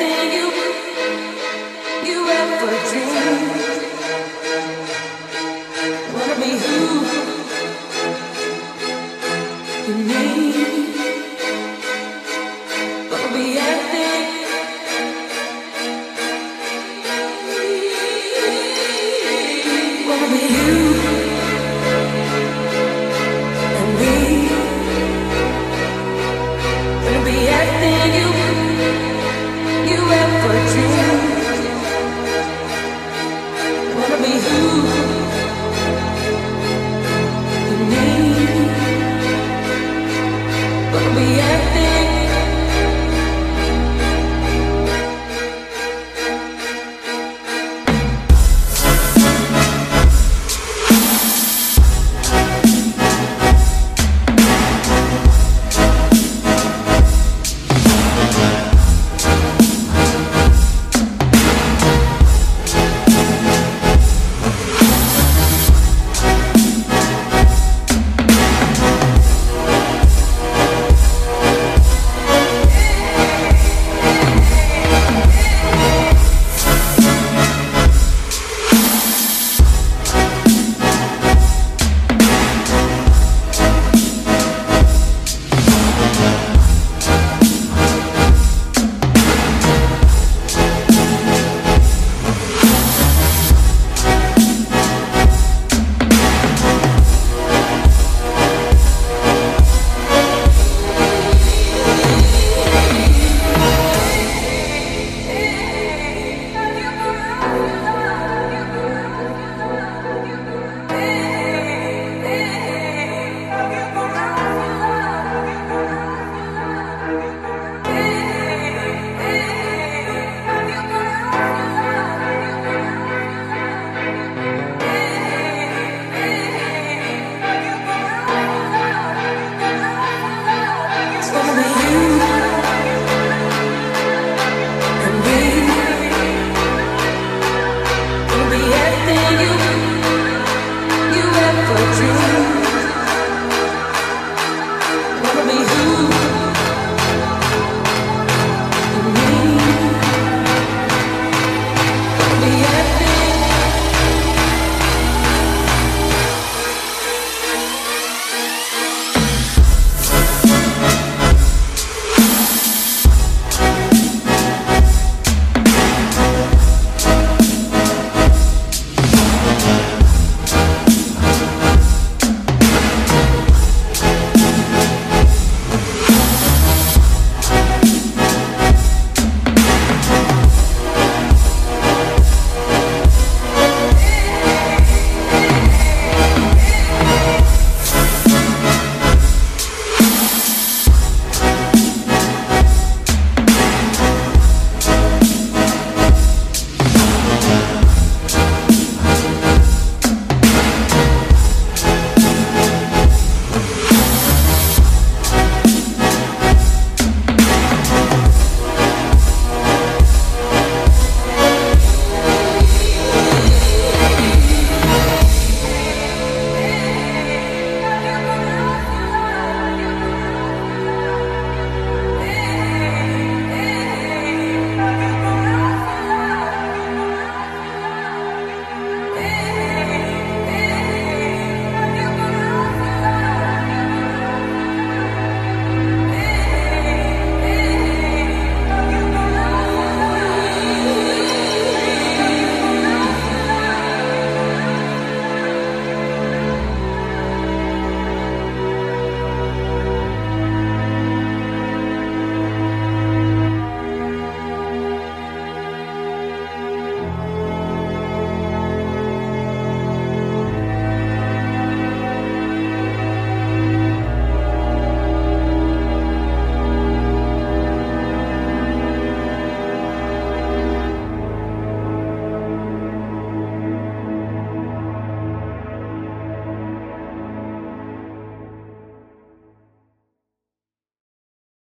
everything you you ever dreamed. Thank you.